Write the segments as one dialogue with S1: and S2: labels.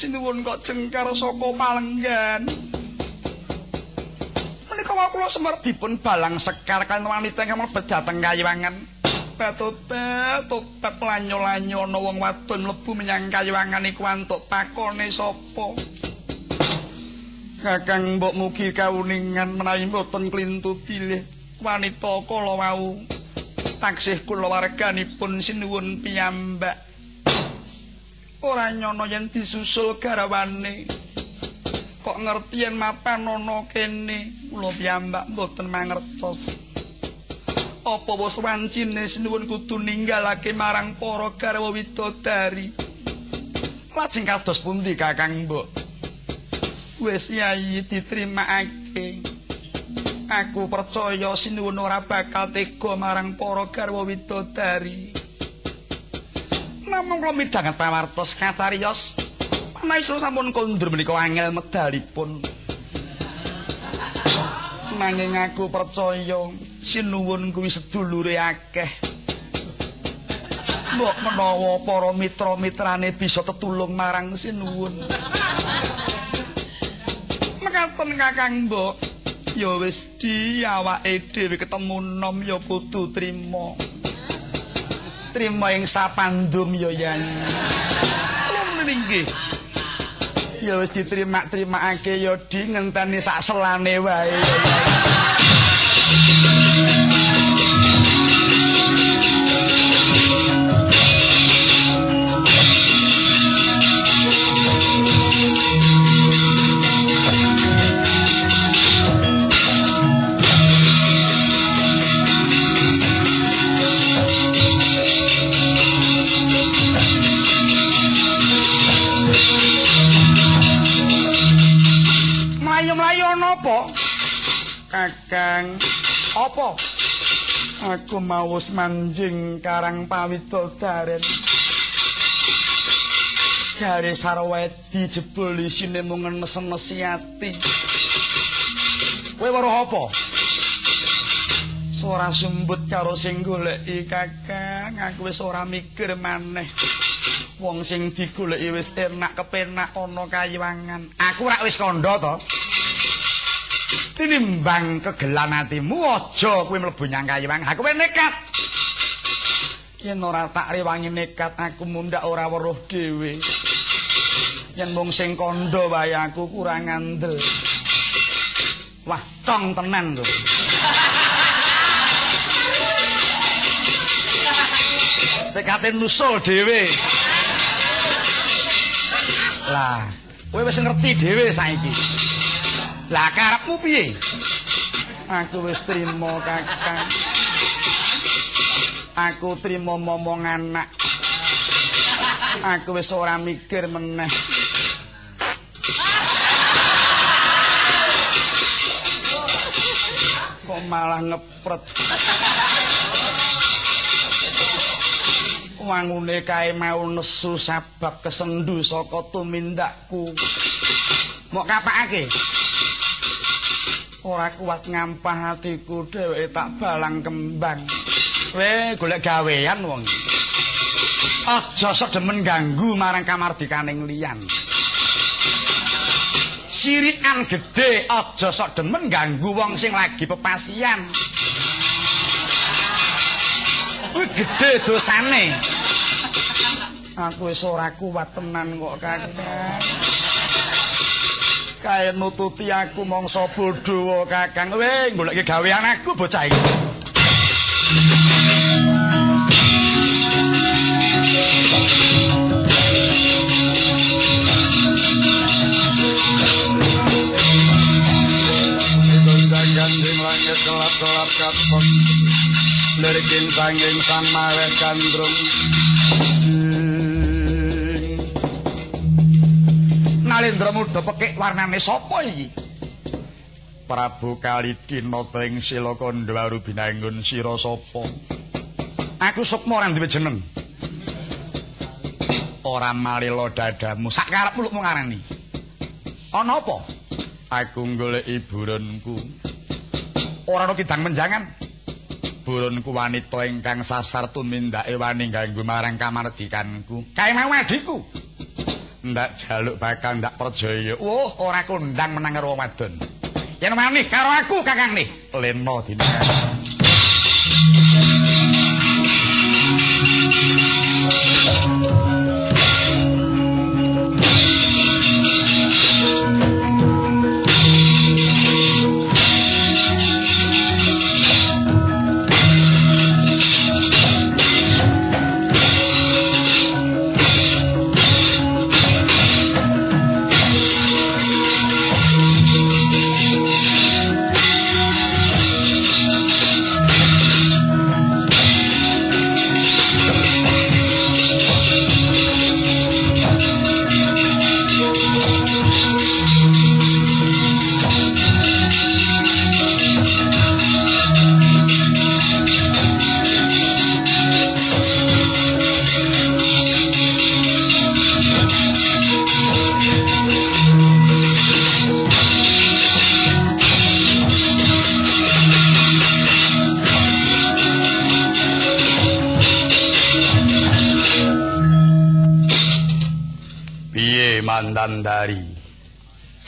S1: sinuwun kok jengkar saka palenggan. Menika wae kula semar dipun balang sekar kan wanita ingkang mlebet dhateng kayiwangan Tobat, tobat lanyo-lanyo ana wong wadon mlebu menyang kayiwangan iku antuk pakone sapa? Kakang mbok mugi kawuningan menawi mboten klintu pilih wanita kala wau. Taksih kula warganipun sinuwun piyambak ora nyono yen disusul garawane kok ngerti yen mapan ana kene? Kula piyambak mboten mangertos. Apa wis wancine sinuwun kudu ninggalake marang para garwa widodari lajeng kados pundi kakang mbok? Wis yai diterimakake aku percaya sinuwun ora bakal tega marang para garwa widodari namung kula pawartos kacariyos panaisa sampun kondur menika angel medalipun nanging aku percaya sinuwun kuwi sedulure akeh. Mbok menawa para mitra-mitrane bisa tetulung marang sinuwun. Mekaten Kakang Mbok, ya wis di awake dhewe ketemu nom ya kudu trima. Trima ing sapandum ya yan. Nggih. Ya wis diterima-terimakake ya di ngenteni sak selane wae. Mlayu-mlayu napa? Kakang, apa? Aku mau manjing karang pawidodaren. Jare Sarwedi jebul isine mung nesen-nesi ati. Kowe weruh apa? Ora sembut karo sing goleki Kakang, aku wis ora mikir maneh. Wong sing digoleki wis enak kepenak ana kayiwangan. Aku rak wis kandha to. Tinimbang kegelan atimu aja kowe mlebu nyang kayiwang aku nekat. Yen ora tak rewangi nekat aku mundak ora weruh dhewe. Yen mung sing kandha wae aku kurang ngandel. Wah cong tenan lho tekate nusul dhewe. Lah kowe wis ngerti dhewe saiki Lah karepmu piye? Aku wis trima, Kakang. Aku trima momong anak. Aku wis ora mikir meneh. Kok malah ngepret. Wangune kae mau nesu sabab kesendu saka tumindakku. Mok kapakake? Ora kuat ngampah atiku dheweke tak balang kembang. Kowe golek gawean wong. Aja sok demen ganggu marang kamardikaning liyan. Sirikan gedhe aja sok demen ganggu wong sing lagi pepasian. Kuwi gedhe dosane. Aku wis ora kuat tenan kok kakek. Kae nututi aku mangsa bodho Kakang. Weh, goleki gawean aku bocah iki. Lirikin sanging sang maweh gandrung Nalendra muda pekik warnane sapa iki? Prabu Kalidina teng sila kandha binangun sira sapa? Aku Sukma ora duwe jeneng. Ora malila dadamu, sak karepmu luk mung ngarani. Ana apa? Aku golek iburanku. ora ana kidang menjangan. Burunku wanita ingkang sasar tumindake wani ganggu marang kamardikanku. Kae mau adikku. Ndak jaluk bakal ndak percaya. Oh, ora kondang menang karo wadon. Yen wani karo aku Kakang nih. Leno dinakani.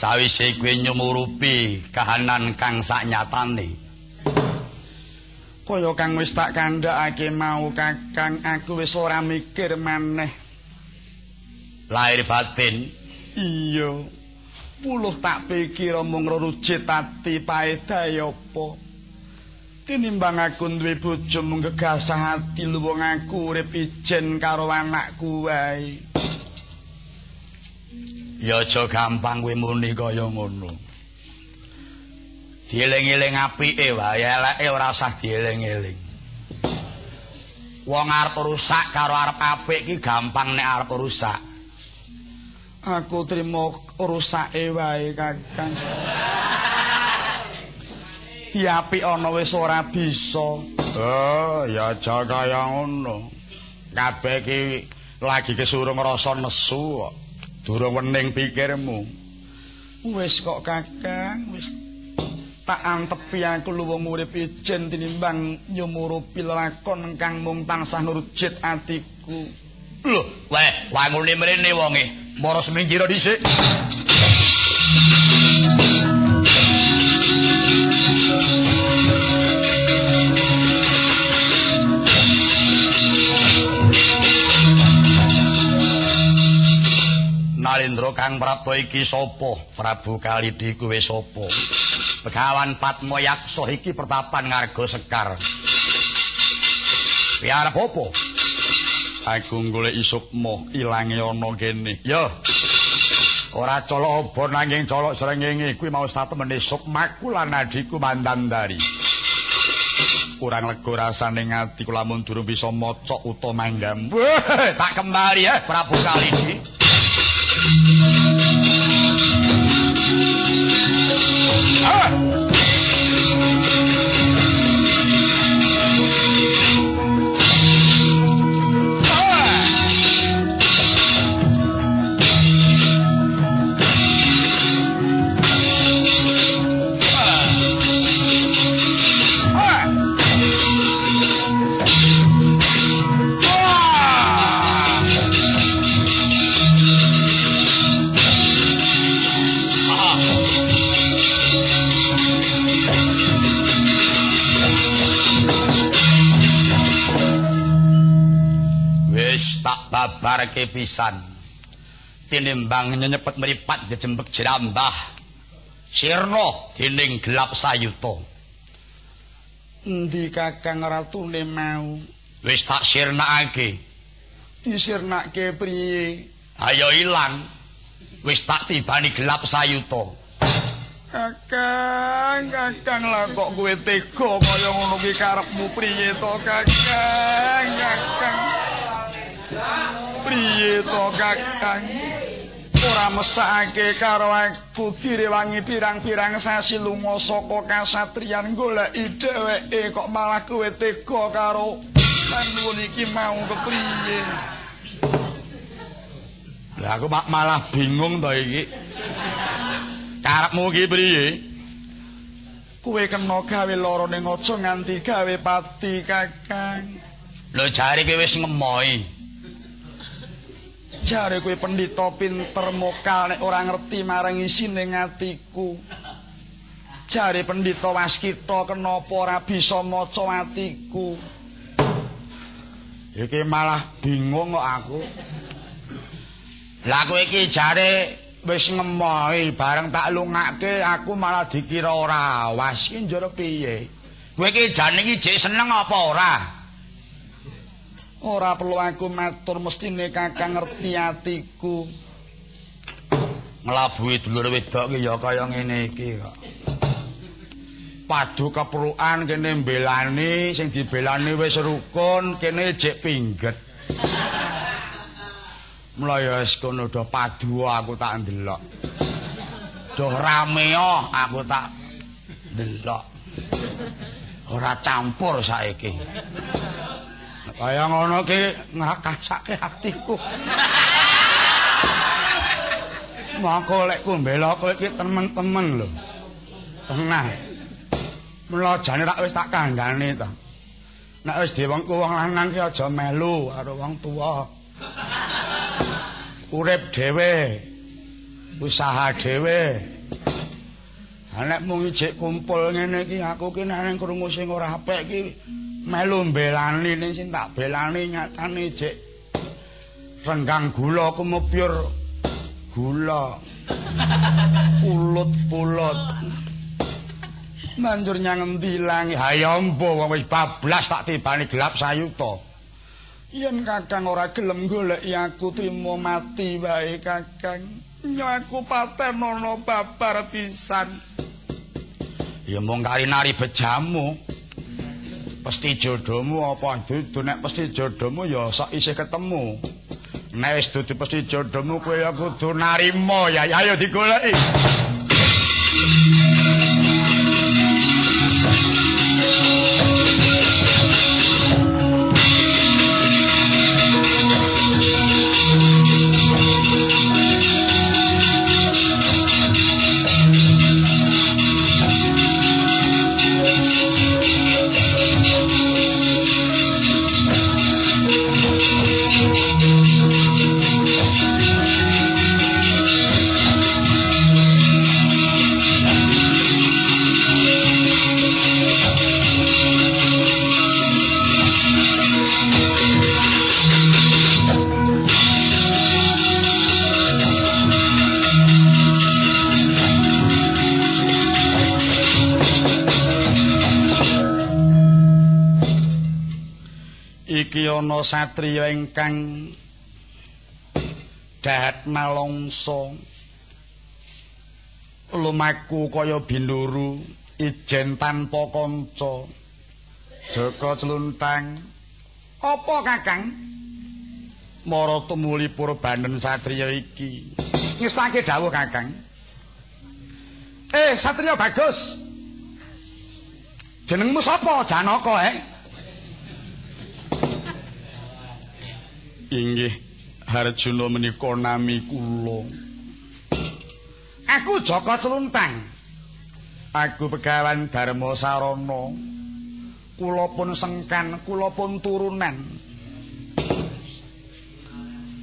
S2: Sawise kowe nyumurupi kahanan kang saknyatane.
S1: Kaya kang wis tak kandhakake mau Kakang, aku wis ora mikir maneh.
S2: Lahir batin.
S1: Iya. Puluh tak pikir mung rujit ati paedahe apa. Tinimbang aku duwe bojo mung gegasah ati luwung aku urip ijen karo anakku wae.
S2: Ya aja gampang kowe muni kaya ngono. Dieling-eling apike wae, eleke ora usah dieling-eling. Wong arep rusak karo arep apik iki gampang nek arep rusak.
S1: Aku trimo rusake wae, Kakang. Diapik ana wis ora bisa.
S2: Oh, ya aja kaya ngono. Kabeh iki lagi kesuruh ngrasa nesu kok. Durung wening pikirmu.
S1: Wis kok kakang wis tak antepi aku luwung urip ijen tinimbang nyumurupi lakon kang mung tansah nurjit atiku.
S2: Lho wae wangune mrene wonge. Mara seminggir dhisik Nalindra Kang Prapto iki sapa? Prabu Kalidi kuwi sapa? Begawan Patmo Yaksa iki pertapan ngarga sekar. Piye arep apa?
S1: Aku golek isukmu ilange ana kene.
S2: Ya. Ora colok obor nanging colok srengenge kuwi mau satemene sukmaku lan adhiku Mandandari.
S1: Kurang lega rasane ngatiku lamun durung bisa maca utawa manggam.
S2: tak kembali ya Prabu Kalidi. Babarke pisan. Tinimbang nyepet meripat jejembek jerambah sirna dening gelap sayuta.
S1: Endi kakang ratune mau?
S2: Wis tak sirnakake.
S1: Disirnake priye?
S2: Ayo ilang. Wis tak tibani gelap sayuta.
S1: Kakang kakang lah kok kowe tega kaya ngono ki karepmu priye to kakang kakang Priye to Kakang? Ora mesake karo aku direwangi pirang-pirang sasi lunga saka kasatriyan goleki dheweke kok malah kowe tega karo panuwun iki mau kepriye?
S2: Lah aku malah bingung to iki. Karepmu iki priye?
S3: Kuwe kena gawe lara ning aja nganti gawe pati, Kakang.
S1: Lho jare kowe wis ngemoi.
S3: Jare kowe pendhita pinter mokal nek ora ngerti marang isine atiku. Jare pendhita Waskita kenapa ora bisa maca atiku?
S1: Iki malah bingung kok aku. Lah kowe iki jare wis ngemoi bareng tak lungake aku malah dikira ora awas iki njur piye kowe iki jan iki jek seneng apa ora
S3: ora perlu aku matur mestine kakang ngerti atiku
S1: nglabuhi dulur wedok ki ya kaya ngene iki kok padu keperluan kene mbelani sing dibelani wis rukun kene jek pingget Mulai wis kono do padu aku tak ndelok. Do rame aku tak ndelok. Ora campur saiki. Kaya ngono ki ngrakasake atiku. Mongko lek ku mbela kowe iki temen-temen lho. Tenang. Mula jane rak wis tak kandhane to. Nek wis diwengku wong lanang ki aja melu karo wong tuwa. urip dhewe usaha dhewe nek mung ijik kumpul ngene iki aku ki nek krungu sing ora apik iki melu mbelani ning sing tak belani nyatane ijik renggang gula kumepyur gula ulut-ulut manjur nyang endi langi hayambo wis bablas tak tibani gelap sayuta Yen Kakang ora gelem goleki aku trimo mati wae Kakang. Nyo aku paten ana babar pisan. Ya mung kari nari bejamu. Pasti jodohmu apa dudu nek pasti jodohmu ya sak isih ketemu. Nek wis dudu pasti jodohmu kowe ya kudu narimo ya ayo digoleki. Ana satriya ingkang dahat malongso lumaku kaya binduru ijen tanpa kanca. Jaka cluntang apa kakang? Mara tumuli purbanen satriya iki. Ngestake dawuh kakang. Eh satriya bagus. Jenengmu sapa janaka eh inggih Harjuna menika nami kula. Aku Jaka Cluntang Aku pegawan Dharma Sarana. Kula pun sengkan kula pun turunan.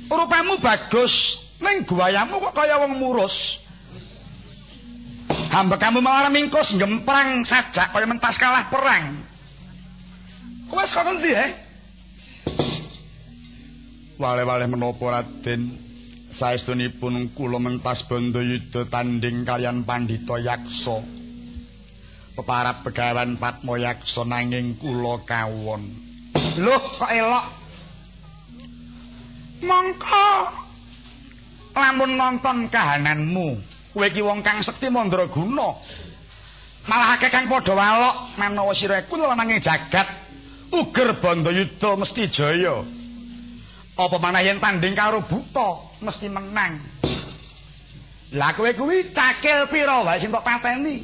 S1: Rupamu bagus ning guayamu kok kaya wong murus. Hamba kamu malah mingkus gemprang sajak kaya mentas kalah perang. Wes kok ngendi eh wale-wale menapa Raden saestunipun kula mentas Bandayuda tanding kalian Pandhita Yaksa. Peparap pegawan Patmo Yaksa nanging kula kawon. Lho kok elok? Mongko. Lamun nonton kahananmu. Kowe iki wong kang sekti mandraguna malah akeh kang padha walok menawa sira kula nanging jagat. Uger Bandayuda mesti jaya apa manah yen tanding karo buta mesti menang. Lah kowe kuwi cakil pira wae sing kok pateni?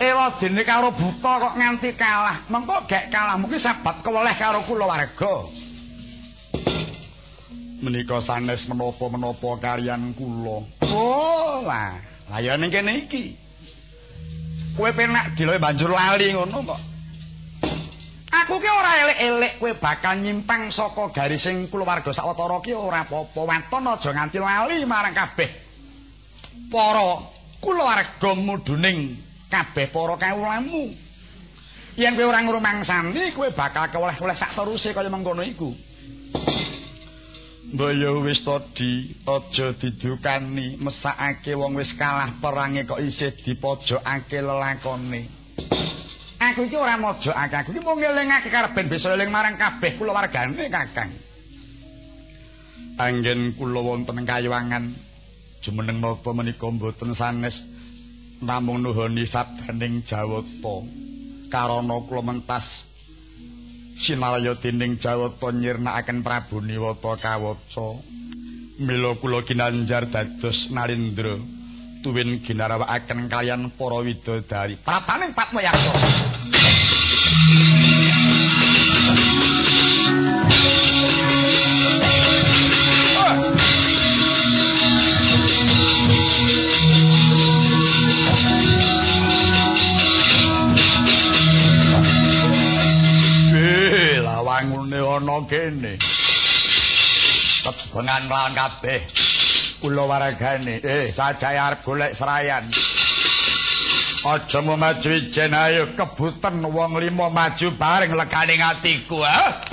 S1: Ewa dene karo buta kok nganti kalah. Mengko gek kalah mungkin sabat keweleh karo kula warga. Menika sanes menapa-menapa karyan kula. Oh lah. Lah ya ning kene iki. Kowe penak diloe banjur lali ngono kok. Aku ki ora elek-elek kowe bakal nyimpang saka garising kulawarga sawetara ki ora apa-apa. Waton aja nganti lali marang kabeh. Para kulawarga muduning kabeh para kawulamu. Yen kowe ora ngrumangsani kowe bakal oleh-oleh sak teruse kaya mengkono iku. Mbaya wis tadi aja didukani mesakake wong wis kalah perange kok isih dipojokake lelakone. Aku iki ora mojokake, aku iki mung ngelingake karep ben bisa eling marang kabeh. Kulawargane Kakang. Anggen kula wonten kayuwangan. Jumeneng nata menika mboten sanes. Namung nuhoni sabdaning Jawata. Karana kula mentas sinaraya dening Jawata nyirnakaken Prabu Niwata kawaca. Mila kula ginanjar dados narindra tuwin ginarawakaken kalian para widodari prataning Patmayaksa wangune ana kene. Tebengan lawan kabeh. Kula waragane, eh sajae arep golek serayan. Aja maju ijen ayo kebuten wong limo maju bareng legane atiku, ha?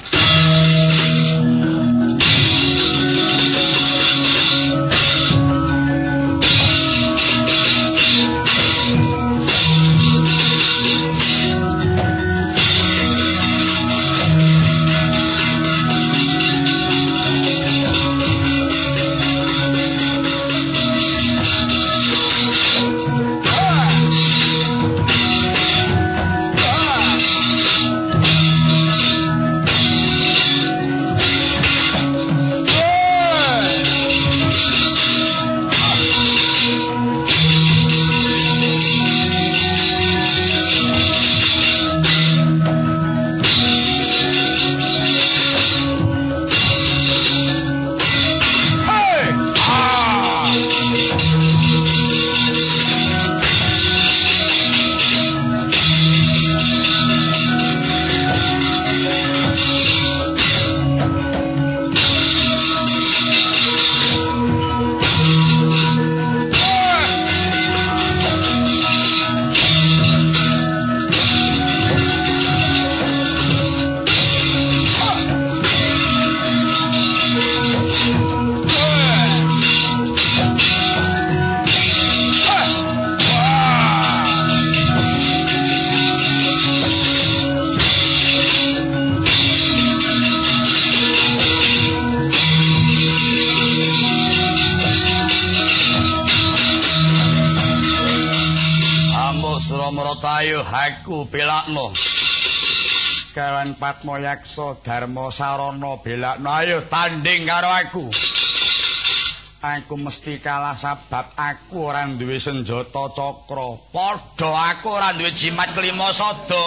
S1: Aku belakno. Kawan Patmoyaksa Dharma Sarana belakno. Ayo tanding karo aku. Aku mesti kalah sebab aku ora duwe senjata cakra. Padha aku ora duwe jimat kelima sada.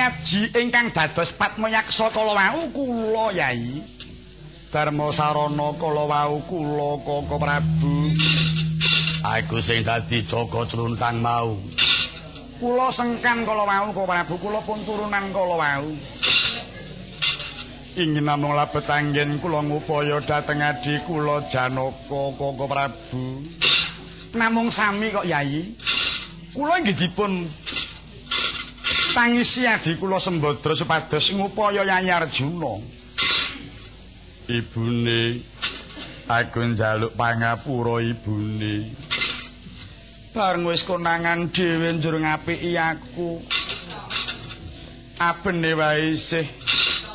S1: Yayaji ingkang dados Patmayaksa kala wau kula Yai. Darma sarana kala wau kula Koko Prabu. Aku sing dadi jaga cluntang mau. Kula sengkan kala wau Koko Prabu kula pun turunan kala wau. Ingin namung labet anggen kula ngupaya dhateng adi kula Janaka Koko Prabu. Namung sami kok Yai. Kula inggih dipun tangisi adi kula sembadra supados ngupaya Yayi Arjuna. Ibune aku njaluk pangapura ibune. Bareng wis konangan dhewe njur ngapiki aku. Abene wae isih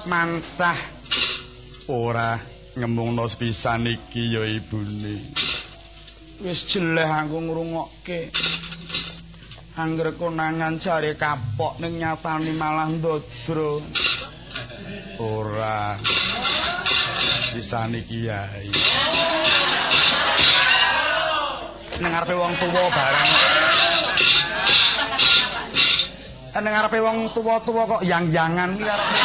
S1: mancah ora ngemungno sepisan iki ya ibune wis jeleh aku ngrungokke angger konangan jare kapok ning nyatani malah ndodro. Ora. Sepisan iki ya ngarepe wong tuwa barang. Ning ngarepe wong tuwa-tuwa kok yang-yangan ki arepe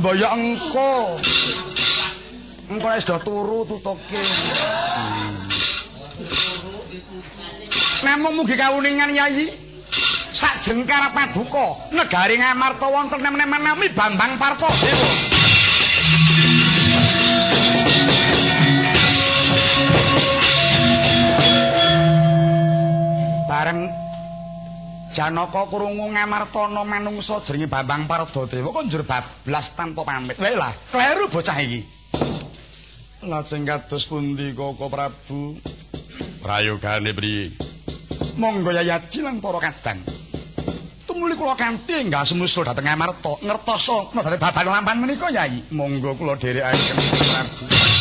S1: mbaya engko. Engko wis do turu tutuke. Hmm. Namo mugi kawuningan Yayi sak jengkar paduka negari ngamarta wonten nemen-nemen nami Bambang Parto Dewa Bareng Janaka krungu ngamartana manungsa jenenge Bambang Paradadewa kok njur bablas tanpa pamit. Lah, kleru bocah iki. Lajeng kados pundi Koko Prabu? Prayogane priye? Monggo yayaji lan para kadang. Tumuli kula kanthi enggak semusul dhateng Ngamarta, ngertosa dhateng baban lampan menika Yayi. Monggo kula dherekaken Prabu.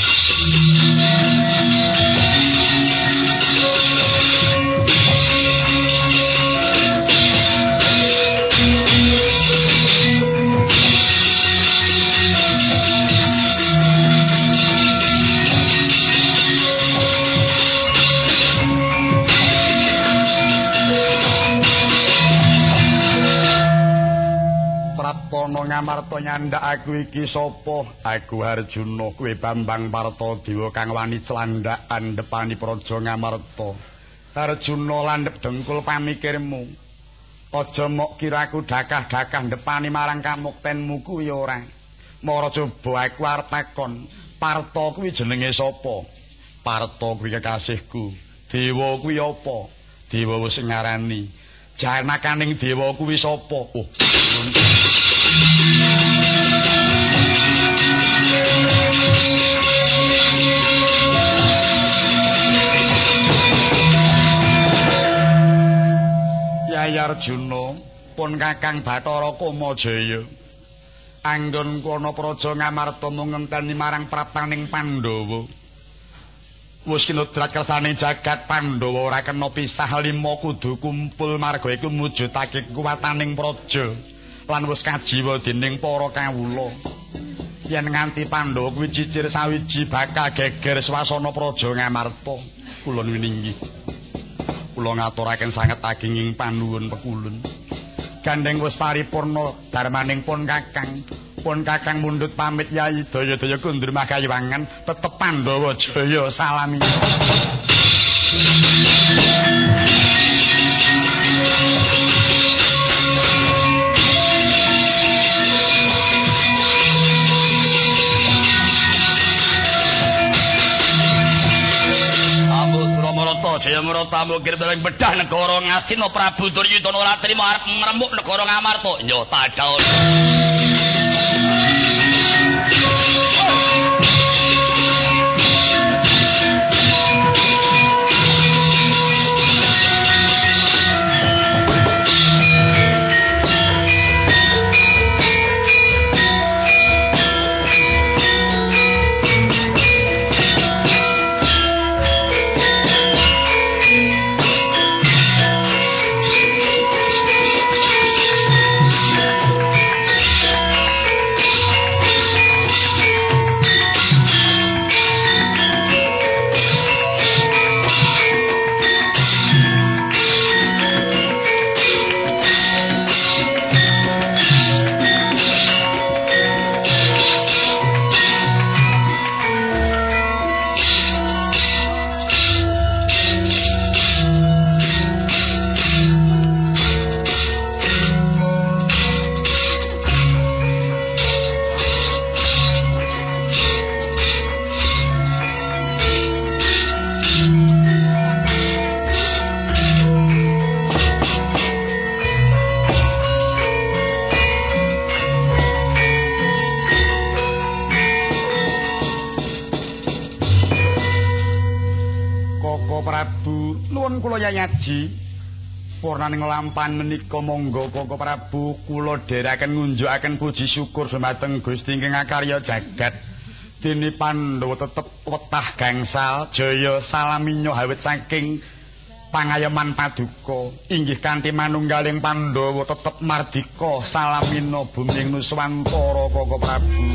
S1: Nyandak aku iki sapa? Aku Arjuna, kuwi Bambang Partadewa kang wani clandhakan depani praja Ngamarta. Arjuna landhep dengkul pamikirmu. Aja mok kiraku dakah-dakah depani marang kamuktenmu kuwi ora. Mara coba aku arep takon, Parta kuwi jenenge sapa? Parta kuwi kekasihku. Dewa kuwi apa? Dewa wis ngarani. Janakaning dewa kuwi sapa? Oh. Yayar Juno pun Kakang Bathara Kamajaya anggon kono praja ngamarta mung ngenteni marang prapaning Pandhawa wis kinodrat kersane jagat Pandhawa ora kena pisah lima kudu kumpul. Marga iku mujudake kekuwataning praja lan wis kajiwa dening para kawula. Yen nganti Pandhawa kuwi cicir sawiji bakal geger swasana praja Ngamarta. Kula wininggi. Kula ngaturaken sanget agenging panuwun pekulun gandeng wis paripurna darmaning pun kakang pun kakang mundut pamit yai daya-daya kundur magayiwangan tetep Pandhawa jaya salami.
S4: Jayamrata mukir dening bedah negara Ngastina Prabu Duryudana ora trima arep ngremuk negara Ngamarta. Yo Prabu. Nuwun kula nyanyaji.
S1: Purnaning lampahan menika monggo Koko Prabu. Kula dheraken ngunjukaken puji syukur dumateng Gusti ingkang akarya jagat. Dene Pandhawa tetep wetah gangsal jaya salaminya hawit saking pangayoman paduka. Inggih kanthi manunggaling Pandhawa tetep mardika salamina bumi nuswantara Koko Prabu.